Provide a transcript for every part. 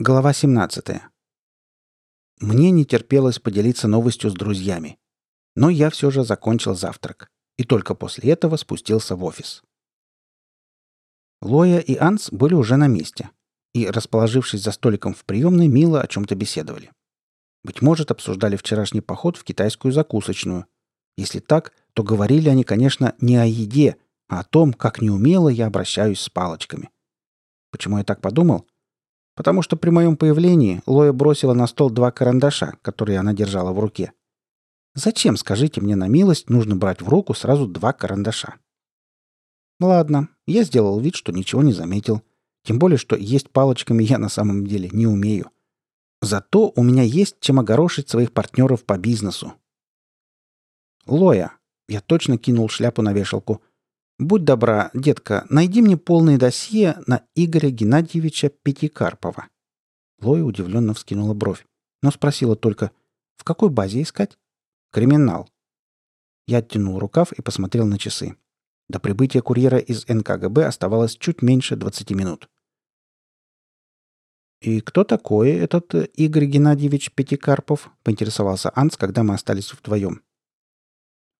Глава 17. Мне не терпелось поделиться новостью с друзьями. Но я все же закончил завтрак. И только после этого спустился в офис. Лоя и Анс были уже на месте. И, расположившись за столиком в приемной, мило о чем-то беседовали. Быть может, обсуждали вчерашний поход в китайскую закусочную. Если так, то говорили они, конечно, не о еде, а о том, как неумело я обращаюсь с палочками. Почему я так подумал? Потому что при моем появлении Лоя бросила на стол два карандаша, которые она держала в руке. Зачем, скажите мне на милость, нужно брать в руку сразу два карандаша? Ладно, я сделал вид, что ничего не заметил. Тем более, что есть палочками я на самом деле не умею. Зато у меня есть чем огорошить своих партнеров по бизнесу. Лоя. Я точно кинул шляпу на вешалку – Будь добра, детка, найди мне полное досье на Игоря Геннадьевича Пятикарпова. Лоя удивленно вскинула бровь, но спросила только, в какой базе искать? Криминал. Я оттянул рукав и посмотрел на часы. До прибытия курьера из НКГБ оставалось чуть меньше 20 минут. «И кто такой этот Игорь Геннадьевич Пятикарпов?» — поинтересовался Анс, когда мы остались вдвоем.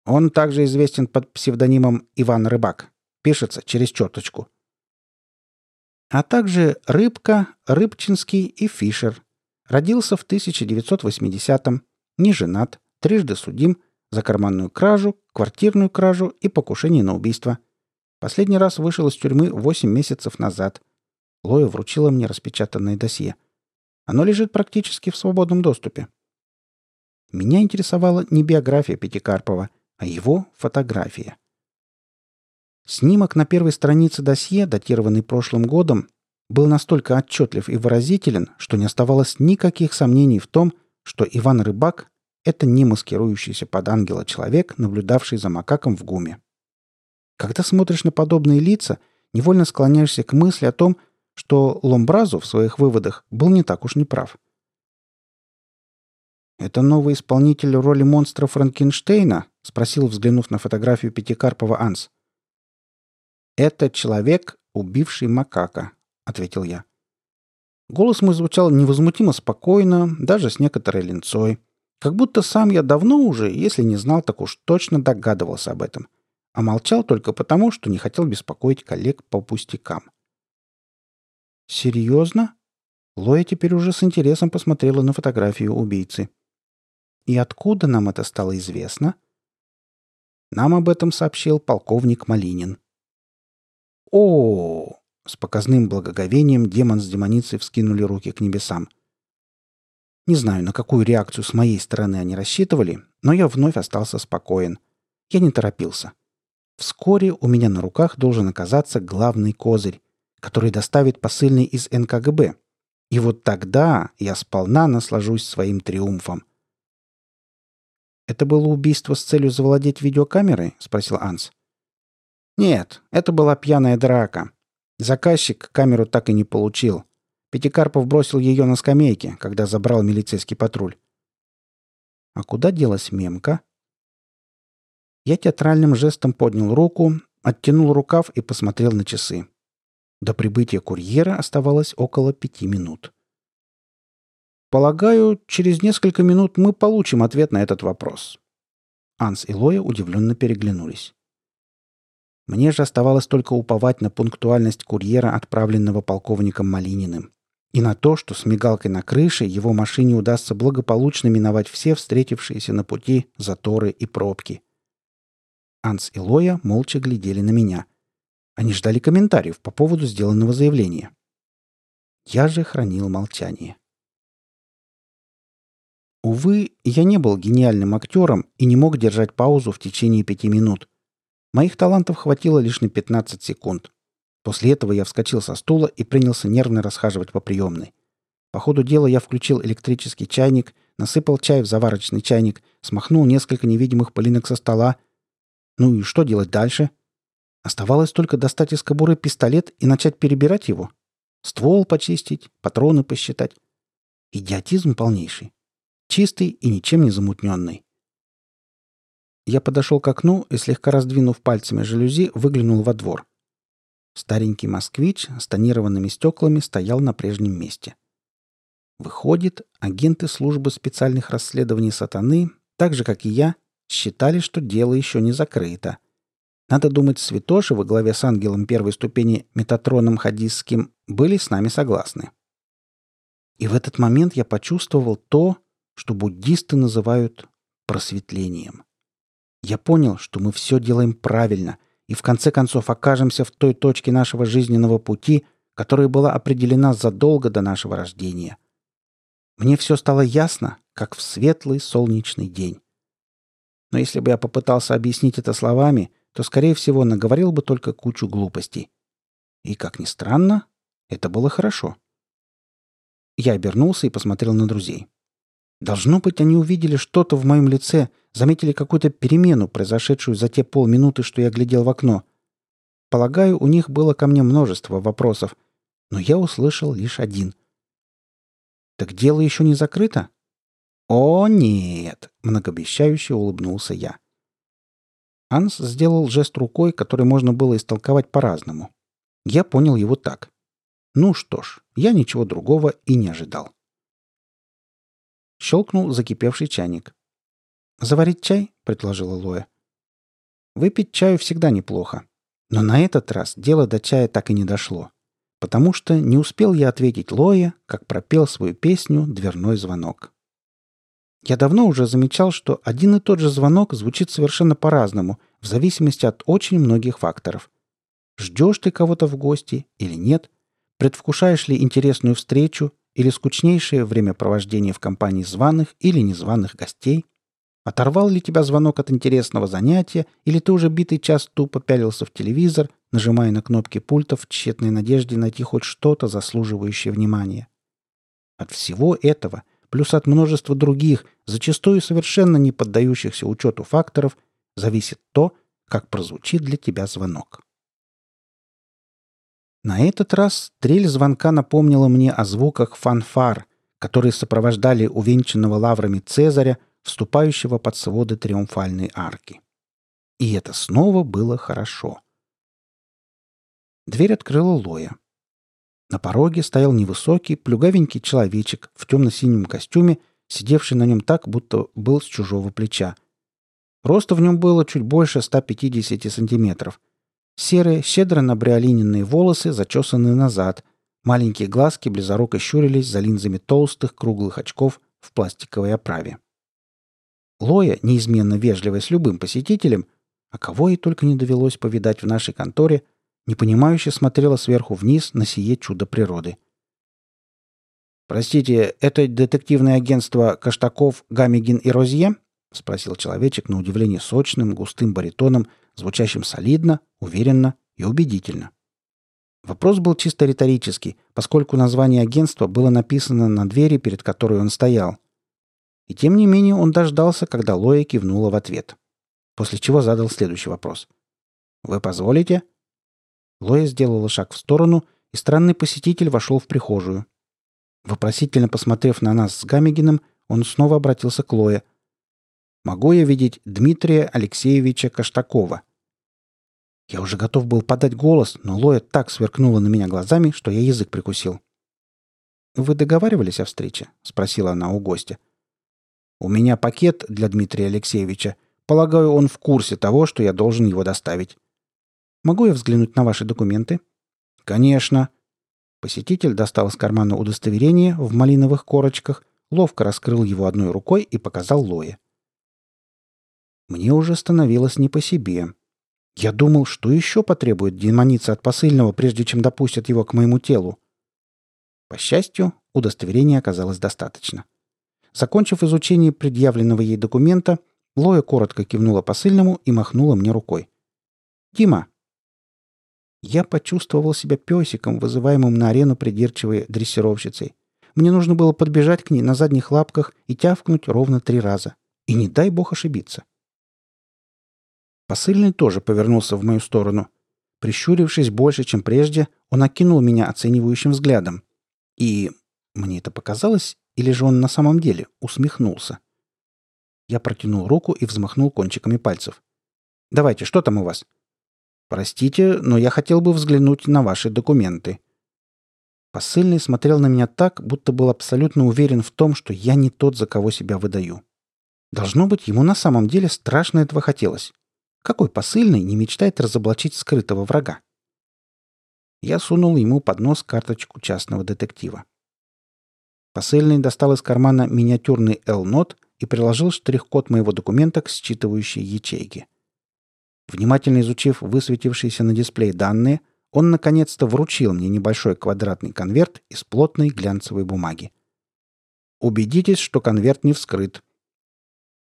Он также известен под псевдонимом Иван Рыбак. Пишется через черточку. А также Рыбка, Рыбчинский и Фишер. Родился в 1980-м, не женат, трижды судим за карманную кражу, квартирную кражу и покушение на убийство. Последний раз вышел из тюрьмы 8 месяцев назад. Лоя вручила мне распечатанное досье. Оно лежит практически в свободном доступе. Меня интересовала не биография Пятикарпова – а его фотография. Снимок на первой странице досье, датированный прошлым годом, был настолько отчетлив и выразителен, что не оставалось никаких сомнений в том, что Иван Рыбак — это не маскирующийся под ангела человек, наблюдавший за макаком в гуме. Когда смотришь на подобные лица, невольно склоняешься к мысли о том, что Ломбразу в своих выводах был не так уж неправ. «Это новый исполнитель роли монстра Франкенштейна?» — спросил, взглянув на фотографию Пятикарпова Анс. «Это человек, убивший макака», — ответил я. Голос мой звучал невозмутимо спокойно, даже с некоторой линцой. Как будто сам я давно уже, если не знал, так уж точно догадывался об этом. А молчал только потому, что не хотел беспокоить коллег по пустякам. «Серьезно?» Лоя теперь уже с интересом посмотрела на фотографию убийцы. «И откуда нам это стало известно?» Нам об этом сообщил полковник Малинин. О, с показным благоговением демон с демоницей вскинули руки к небесам. Не знаю, на какую реакцию с моей стороны они рассчитывали, но я вновь остался спокоен. Я не торопился. Вскоре у меня на руках должен оказаться главный козырь, который доставит посыльный из НКГБ. И вот тогда я сполна наслажусь своим триумфом. «Это было убийство с целью завладеть видеокамерой?» — спросил Анс. «Нет, это была пьяная драка. Заказчик камеру так и не получил. Пятикарпов бросил ее на скамейке, когда забрал милицейский патруль». «А куда делась мемка?» Я театральным жестом поднял руку, оттянул рукав и посмотрел на часы. До прибытия курьера оставалось около пяти минут. Полагаю, через несколько минут мы получим ответ на этот вопрос. Анс и Лоя удивленно переглянулись. Мне же оставалось только уповать на пунктуальность курьера, отправленного полковником Малининым, и на то, что с мигалкой на крыше его машине удастся благополучно миновать все встретившиеся на пути заторы и пробки. Анс и Лоя молча глядели на меня. Они ждали комментариев по поводу сделанного заявления. Я же хранил молчание. Увы, я не был гениальным актером и не мог держать паузу в течение пяти минут. Моих талантов хватило лишь на 15 секунд. После этого я вскочил со стула и принялся нервно расхаживать по приемной. По ходу дела я включил электрический чайник, насыпал чай в заварочный чайник, смахнул несколько невидимых пылинок со стола. Ну и что делать дальше? Оставалось только достать из кобуры пистолет и начать перебирать его. Ствол почистить, патроны посчитать. Идиотизм полнейший. Чистый и ничем не замутненный. Я подошел к окну и, слегка раздвинув пальцами жалюзи, выглянул во двор. Старенький москвич с тонированными стеклами стоял на прежнем месте. Выходит, агенты службы специальных расследований сатаны, так же, как и я, считали, что дело еще не закрыто. Надо думать, святоши во главе с ангелом первой ступени Метатроном Хадисским были с нами согласны. И в этот момент я почувствовал то, что буддисты называют просветлением. Я понял, что мы все делаем правильно и в конце концов окажемся в той точке нашего жизненного пути, которая была определена задолго до нашего рождения. Мне все стало ясно, как в светлый солнечный день. Но если бы я попытался объяснить это словами, то, скорее всего, наговорил бы только кучу глупостей. И, как ни странно, это было хорошо. Я обернулся и посмотрел на друзей. Должно быть, они увидели что-то в моем лице, заметили какую-то перемену, произошедшую за те полминуты, что я глядел в окно. Полагаю, у них было ко мне множество вопросов, но я услышал лишь один. «Так дело еще не закрыто?» «О, нет!» — многообещающе улыбнулся я. Анс сделал жест рукой, который можно было истолковать по-разному. Я понял его так. Ну что ж, я ничего другого и не ожидал. Щелкнул закипевший чайник. «Заварить чай?» — предложила Лоя. Выпить чаю всегда неплохо. Но на этот раз дело до чая так и не дошло. Потому что не успел я ответить Лое, как пропел свою песню «Дверной звонок». Я давно уже замечал, что один и тот же звонок звучит совершенно по-разному, в зависимости от очень многих факторов. Ждешь ты кого-то в гости или нет? Предвкушаешь ли интересную встречу или скучнейшее времяпровождение в компании званых или незваных гостей? Оторвал ли тебя звонок от интересного занятия, или ты уже битый час тупо пялился в телевизор, нажимая на кнопки пультов в тщетной надежде найти хоть что-то заслуживающее внимания? От всего этого – плюс от множества других, зачастую совершенно не поддающихся учету факторов, зависит то, как прозвучит для тебя звонок. На этот раз трель звонка напомнила мне о звуках фанфар, которые сопровождали увенчанного лаврами Цезаря, вступающего под своды триумфальной арки. И это снова было хорошо. Дверь открыла Лоя. На пороге стоял невысокий, плюгавенький человечек в темно-синем костюме, сидевший на нем так, будто был с чужого плеча. Роста в нем было чуть больше 150 сантиметров. Серые, щедро набриолиненные волосы зачесаны назад. Маленькие глазки близоруко щурились за линзами толстых, круглых очков в пластиковой оправе. Лоя, неизменно вежливая с любым посетителем, а кого ей только не довелось повидать в нашей конторе – непонимающе смотрела сверху вниз на сие чудо природы. «Простите, это детективное агентство Каштаков, Гамигин и Розье?» — спросил человечек на удивление сочным, густым баритоном, звучащим солидно, уверенно и убедительно. Вопрос был чисто риторический, поскольку название агентства было написано на двери, перед которой он стоял. И тем не менее он дождался, когда Лоя кивнула в ответ. После чего задал следующий вопрос. «Вы позволите?» Лоя сделала шаг в сторону, и странный посетитель вошел в прихожую. Вопросительно посмотрев на нас с Гамигиным, он снова обратился к Лое. «Могу я видеть Дмитрия Алексеевича Каштакова?» Я уже готов был подать голос, но Лоя так сверкнула на меня глазами, что я язык прикусил. «Вы договаривались о встрече?» — спросила она у гостя. «У меня пакет для Дмитрия Алексеевича. Полагаю, он в курсе того, что я должен его доставить. Могу я взглянуть на ваши документы?» «Конечно». Посетитель достал из кармана удостоверение в малиновых корочках, ловко раскрыл его одной рукой и показал Лое. Мне уже становилось не по себе. Я думал, что еще потребует демоница от посыльного, прежде чем допустят его к моему телу. По счастью, удостоверения оказалось достаточно. Закончив изучение предъявленного ей документа, Лоя коротко кивнула посыльному и махнула мне рукой. «Дима, я почувствовал себя песиком, вызываемым на арену придирчивой дрессировщицей. Мне нужно было подбежать к ней на задних лапках и тявкнуть ровно три раза. И не дай бог ошибиться. Посыльный тоже повернулся в мою сторону. Прищурившись больше, чем прежде, он окинул меня оценивающим взглядом. И мне это показалось, или же он на самом деле усмехнулся. Я протянул руку и взмахнул кончиками пальцев. «Давайте, что там у вас?» «Простите, но я хотел бы взглянуть на ваши документы». Посыльный смотрел на меня так, будто был абсолютно уверен в том, что я не тот, за кого себя выдаю. Должно быть, ему на самом деле страшно этого хотелось. Какой посыльный не мечтает разоблачить скрытого врага? Я сунул ему под нос карточку частного детектива. Посыльный достал из кармана миниатюрный L-нот и приложил штрих-код моего документа к считывающей ячейке. Внимательно изучив высветившиеся на дисплее данные – он наконец-то вручил мне небольшой квадратный конверт из плотной глянцевой бумаги. Убедитесь, что конверт не вскрыт.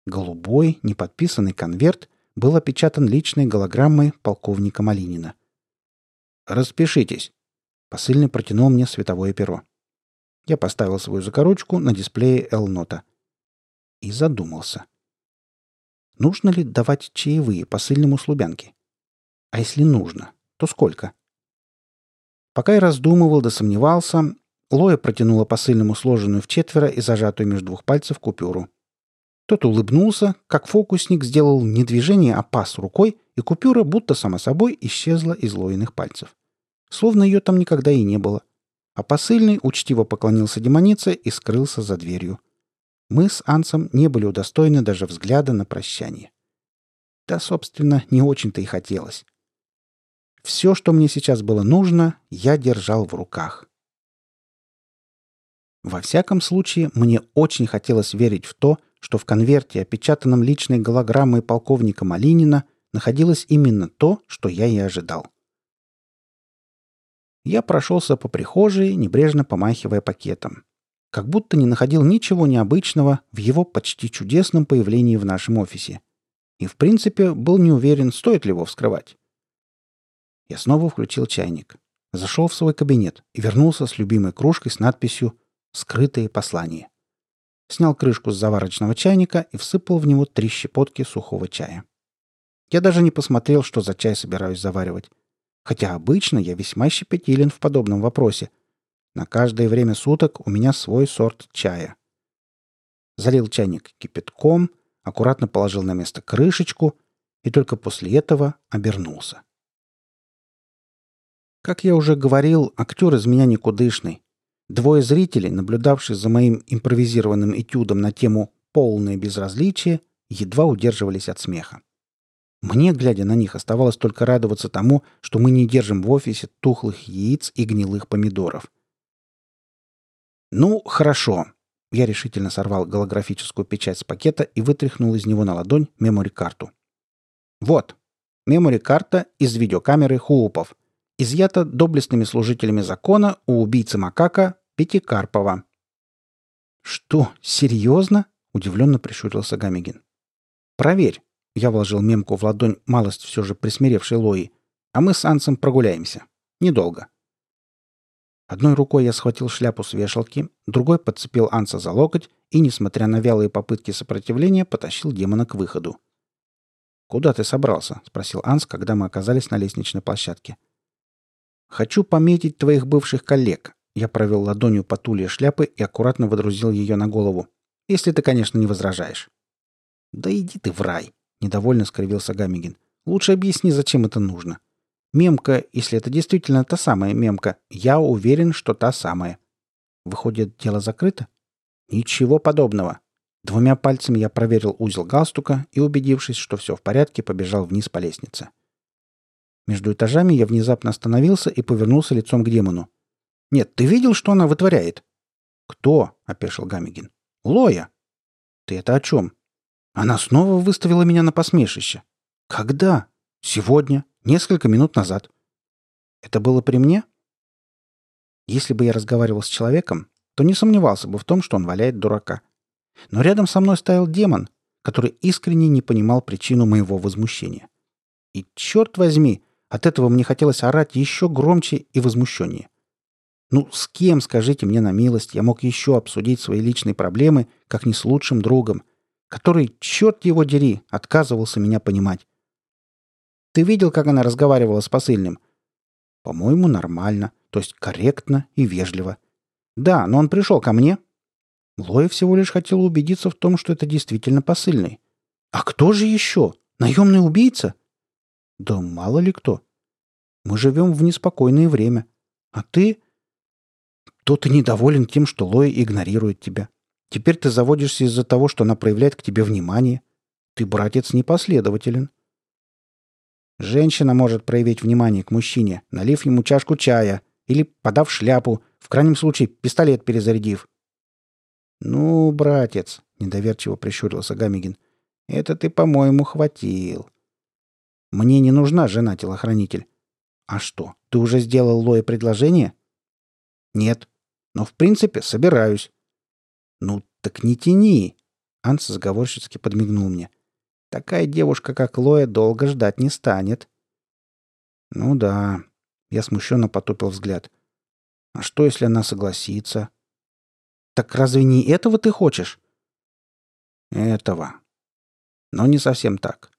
Голубой, неподписанный конверт был опечатан личной голограммой полковника Малинина. «Распишитесь». Посыльный протянул мне световое перо. Я поставил свою закорочку на дисплее L-нота. И задумался. Нужно ли давать чаевые посыльному с А если нужно, то сколько? Пока я раздумывал да сомневался, Лоя протянула посыльному сложенную в четверо и зажатую между двух пальцев купюру. Тот улыбнулся, как фокусник сделал не движение, а пас рукой, и купюра будто само собой исчезла из Лоиных пальцев. Словно ее там никогда и не было. А посыльный учтиво поклонился демонице и скрылся за дверью. Мы с Ансом не были удостоены даже взгляда на прощание. Да, собственно, не очень-то и хотелось. Все, что мне сейчас было нужно, я держал в руках. Во всяком случае, мне очень хотелось верить в то, что в конверте, опечатанном личной голограммой полковника Малинина, находилось именно то, что я и ожидал. Я прошелся по прихожей, небрежно помахивая пакетом. Как будто не находил ничего необычного в его почти чудесном появлении в нашем офисе. И, в принципе, был не уверен, стоит ли его вскрывать. Я снова включил чайник. Зашел в свой кабинет и вернулся с любимой кружкой с надписью «Скрытые послания». Снял крышку с заварочного чайника и всыпал в него три щепотки сухого чая. Я даже не посмотрел, что за чай собираюсь заваривать. Хотя обычно я весьма щепетилен в подобном вопросе. На каждое время суток у меня свой сорт чая. Залил чайник кипятком, аккуратно положил на место крышечку и только после этого обернулся. Как я уже говорил, актер из меня никудышный. Двое зрителей, наблюдавшие за моим импровизированным этюдом на тему «полное безразличие», едва удерживались от смеха. Мне, глядя на них, оставалось только радоваться тому, что мы не держим в офисе тухлых яиц и гнилых помидоров. «Ну, хорошо». Я решительно сорвал голографическую печать с пакета и вытряхнул из него на ладонь мемори-карту. «Вот, мемори-карта из видеокамеры Хуупов изъято доблестными служителями закона у убийцы макака Пятикарпова. «Что, серьезно?» — удивленно прищурился Гамигин. «Проверь». Я вложил мемку в ладонь малость все же присмиревшей Лои. «А мы с Ансом прогуляемся. Недолго». Одной рукой я схватил шляпу с вешалки, другой подцепил Анса за локоть и, несмотря на вялые попытки сопротивления, потащил демона к выходу. «Куда ты собрался?» — спросил Анс, когда мы оказались на лестничной площадке. Хочу пометить твоих бывших коллег. Я провел ладонью по туле шляпы и аккуратно водрузил ее на голову. Если ты, конечно, не возражаешь. Да иди ты в рай, недовольно скривился Гамигин. Лучше объясни, зачем это нужно. Мемка, если это действительно та самая мемка, я уверен, что та самая. Выходит, дело закрыто? Ничего подобного. Двумя пальцами я проверил узел галстука и, убедившись, что все в порядке, побежал вниз по лестнице. Между этажами я внезапно остановился и повернулся лицом к демону. «Нет, ты видел, что она вытворяет?» «Кто?» — опешил Гамигин. «Лоя». «Ты это о чем?» «Она снова выставила меня на посмешище». «Когда?» «Сегодня. Несколько минут назад». «Это было при мне?» Если бы я разговаривал с человеком, то не сомневался бы в том, что он валяет дурака. Но рядом со мной стоял демон, который искренне не понимал причину моего возмущения. И черт возьми, от этого мне хотелось орать еще громче и возмущеннее. Ну, с кем, скажите мне на милость, я мог еще обсудить свои личные проблемы, как не с лучшим другом, который, черт его дери, отказывался меня понимать. Ты видел, как она разговаривала с посыльным? По-моему, нормально, то есть корректно и вежливо. Да, но он пришел ко мне. Лоя всего лишь хотела убедиться в том, что это действительно посыльный. А кто же еще? Наемный убийца? Да мало ли кто. Мы живем в неспокойное время. А ты... То ты недоволен тем, что Лоя игнорирует тебя. Теперь ты заводишься из-за того, что она проявляет к тебе внимание. Ты, братец, непоследователен. Женщина может проявить внимание к мужчине, налив ему чашку чая или подав шляпу, в крайнем случае пистолет перезарядив. «Ну, братец», — недоверчиво прищурился Гамигин, — «это ты, по-моему, хватил. Мне не нужна жена-телохранитель. А что, ты уже сделал Лое предложение?» «Нет. Но, в принципе, собираюсь». «Ну, так не тяни!» Анс заговорщицки подмигнул мне. Такая девушка, как Лоя, долго ждать не станет. Ну да. Я смущенно потупил взгляд. А что, если она согласится? Так разве не этого ты хочешь? Этого. Но не совсем так.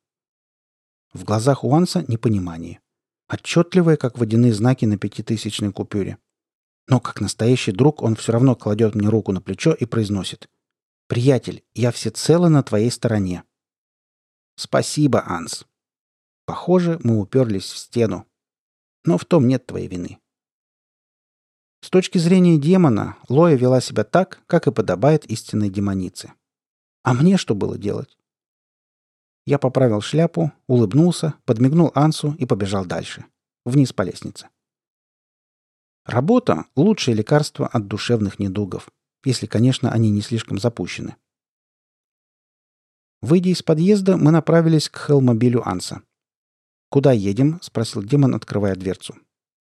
В глазах Уанса непонимание. Отчетливое, как водяные знаки на пятитысячной купюре. Но как настоящий друг он все равно кладет мне руку на плечо и произносит. «Приятель, я всецело на твоей стороне. Спасибо, Анс. Похоже, мы уперлись в стену. Но в том нет твоей вины. С точки зрения демона, Лоя вела себя так, как и подобает истинной демонице. А мне что было делать? Я поправил шляпу, улыбнулся, подмигнул Ансу и побежал дальше. Вниз по лестнице. Работа – лучшее лекарство от душевных недугов, если, конечно, они не слишком запущены. Выйдя из подъезда, мы направились к хелмобилю Анса. «Куда едем?» — спросил демон, открывая дверцу.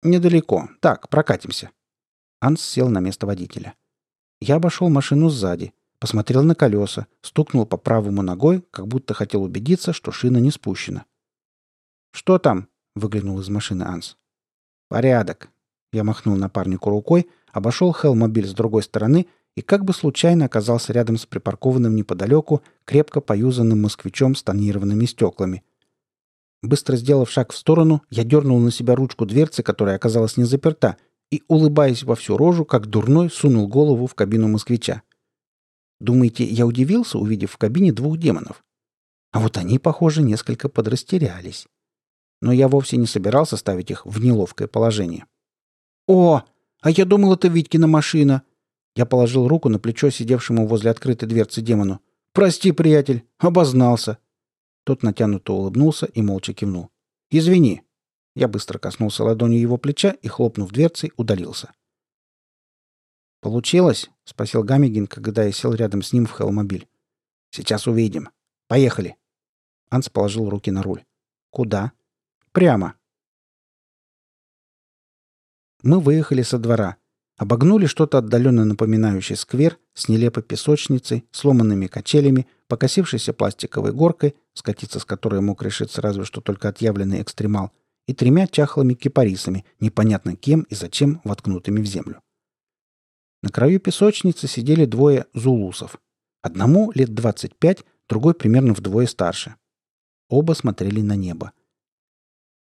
«Недалеко. Так, прокатимся». Анс сел на место водителя. Я обошел машину сзади, посмотрел на колеса, стукнул по правому ногой, как будто хотел убедиться, что шина не спущена. «Что там?» — выглянул из машины Анс. «Порядок». Я махнул напарнику рукой, обошел хелмобиль с другой стороны и как бы случайно оказался рядом с припаркованным неподалеку крепко поюзанным москвичом с тонированными стеклами. Быстро сделав шаг в сторону, я дернул на себя ручку дверцы, которая оказалась не заперта, и, улыбаясь во всю рожу, как дурной, сунул голову в кабину москвича. Думаете, я удивился, увидев в кабине двух демонов? А вот они, похоже, несколько подрастерялись. Но я вовсе не собирался ставить их в неловкое положение. «О, а я думал, это Витькина машина!» Я положил руку на плечо сидевшему возле открытой дверцы демону. «Прости, приятель, обознался». Тот натянуто улыбнулся и молча кивнул. «Извини». Я быстро коснулся ладонью его плеча и, хлопнув дверцей, удалился. «Получилось?» — спросил Гамигин, когда я сел рядом с ним в хелмобиль. «Сейчас увидим. Поехали». Анс положил руки на руль. «Куда?» «Прямо». Мы выехали со двора — Обогнули что-то отдаленно напоминающее сквер с нелепой песочницей, сломанными качелями, покосившейся пластиковой горкой, скатиться с которой мог решиться разве что только отъявленный экстремал, и тремя чахлыми кипарисами, непонятно кем и зачем воткнутыми в землю. На краю песочницы сидели двое зулусов. Одному лет 25, другой примерно вдвое старше. Оба смотрели на небо.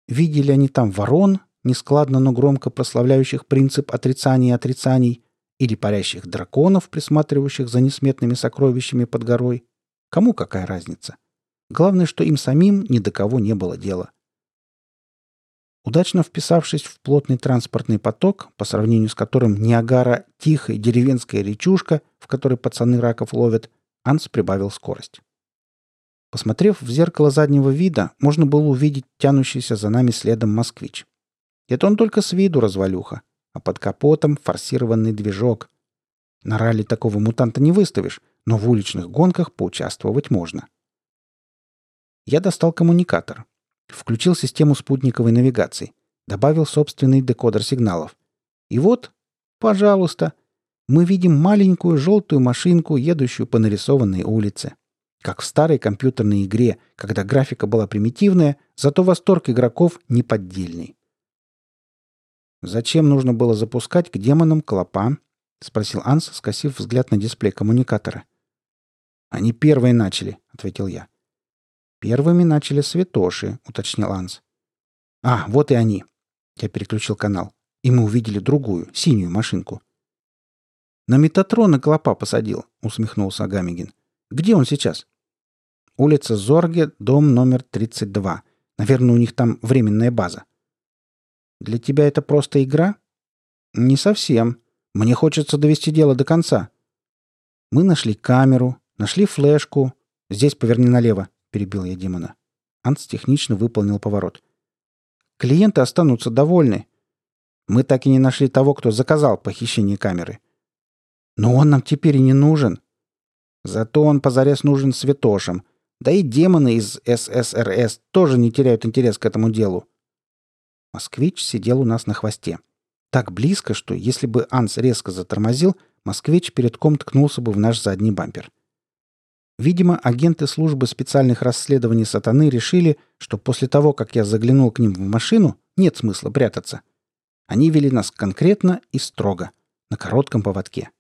Видели они там ворон, нескладно, но громко прославляющих принцип отрицания отрицаний, или парящих драконов, присматривающих за несметными сокровищами под горой. Кому какая разница? Главное, что им самим ни до кого не было дела. Удачно вписавшись в плотный транспортный поток, по сравнению с которым Ниагара — тихая деревенская речушка, в которой пацаны раков ловят, Анс прибавил скорость. Посмотрев в зеркало заднего вида, можно было увидеть тянущийся за нами следом москвич. Это он только с виду развалюха, а под капотом форсированный движок. На ралли такого мутанта не выставишь, но в уличных гонках поучаствовать можно. Я достал коммуникатор. Включил систему спутниковой навигации. Добавил собственный декодер сигналов. И вот, пожалуйста, мы видим маленькую желтую машинку, едущую по нарисованной улице. Как в старой компьютерной игре, когда графика была примитивная, зато восторг игроков неподдельный. «Зачем нужно было запускать к демонам клопа?» — спросил Анс, скосив взгляд на дисплей коммуникатора. «Они первые начали», — ответил я. «Первыми начали святоши», — уточнил Анс. «А, вот и они». Я переключил канал, и мы увидели другую, синюю машинку. «На Метатрона клопа посадил», — усмехнулся Агамигин. «Где он сейчас?» «Улица Зорге, дом номер 32. Наверное, у них там временная база». Для тебя это просто игра? Не совсем. Мне хочется довести дело до конца». Мы нашли камеру, нашли флешку. Здесь поверни налево, перебил я демона. Анс технично выполнил поворот. Клиенты останутся довольны. Мы так и не нашли того, кто заказал похищение камеры. Но он нам теперь и не нужен. Зато он позарез нужен святошам. Да и демоны из ССРС тоже не теряют интерес к этому делу. Москвич сидел у нас на хвосте. Так близко, что если бы Анс резко затормозил, москвич перед ком ткнулся бы в наш задний бампер. Видимо, агенты службы специальных расследований сатаны решили, что после того, как я заглянул к ним в машину, нет смысла прятаться. Они вели нас конкретно и строго, на коротком поводке.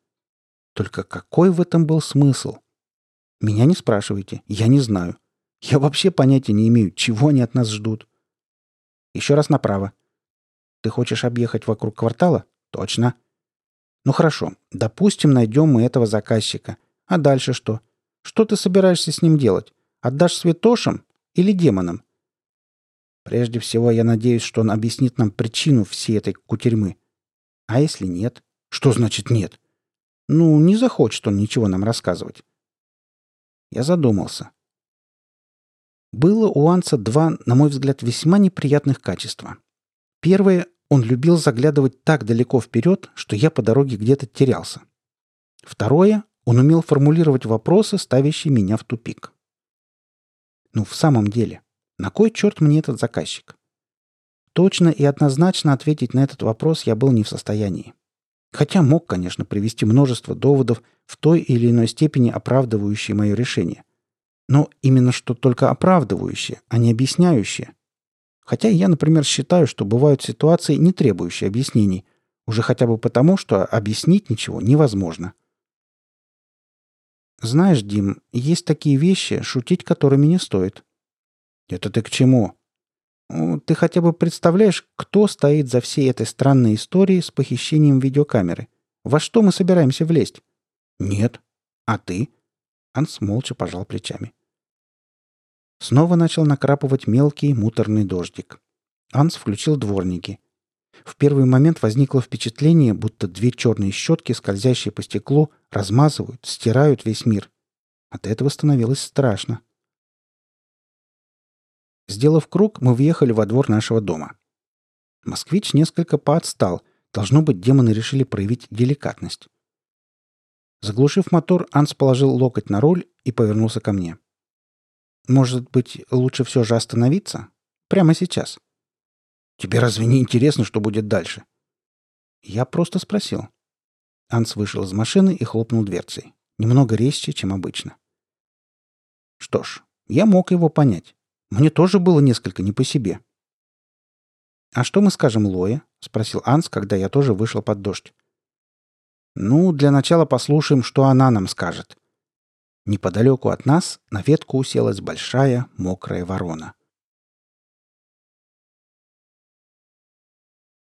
Только какой в этом был смысл? Меня не спрашивайте, я не знаю. Я вообще понятия не имею, чего они от нас ждут. Еще раз направо. Ты хочешь объехать вокруг квартала? Точно. Ну хорошо, допустим, найдем мы этого заказчика. А дальше что? Что ты собираешься с ним делать? Отдашь святошам или демонам? Прежде всего, я надеюсь, что он объяснит нам причину всей этой кутерьмы. А если нет? Что значит нет? Ну, не захочет он ничего нам рассказывать. Я задумался. Было у Анца два, на мой взгляд, весьма неприятных качества. Первое, он любил заглядывать так далеко вперед, что я по дороге где-то терялся. Второе, он умел формулировать вопросы, ставящие меня в тупик. Ну, в самом деле, на кой черт мне этот заказчик? Точно и однозначно ответить на этот вопрос я был не в состоянии. Хотя мог, конечно, привести множество доводов в той или иной степени оправдывающие мое решение. Но именно что только оправдывающие, а не объясняющие. Хотя я, например, считаю, что бывают ситуации, не требующие объяснений, уже хотя бы потому, что объяснить ничего невозможно. Знаешь, Дим, есть такие вещи, шутить которыми не стоит. Это ты к чему? Ты хотя бы представляешь, кто стоит за всей этой странной историей с похищением видеокамеры? Во что мы собираемся влезть? Нет. А ты? Анс молча пожал плечами. Снова начал накрапывать мелкий муторный дождик. Анс включил дворники. В первый момент возникло впечатление, будто две черные щетки, скользящие по стеклу, размазывают, стирают весь мир. От этого становилось страшно. Сделав круг, мы въехали во двор нашего дома. Москвич несколько поотстал. Должно быть, демоны решили проявить деликатность. Заглушив мотор, Анс положил локоть на руль и повернулся ко мне. Может быть, лучше все же остановиться? Прямо сейчас. Тебе разве не интересно, что будет дальше? Я просто спросил. Анс вышел из машины и хлопнул дверцей. Немного резче, чем обычно. Что ж, я мог его понять. Мне тоже было несколько не по себе. «А что мы скажем Лое?» — спросил Анс, когда я тоже вышел под дождь. «Ну, для начала послушаем, что она нам скажет. Неподалеку от нас на ветку уселась большая мокрая ворона.